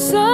So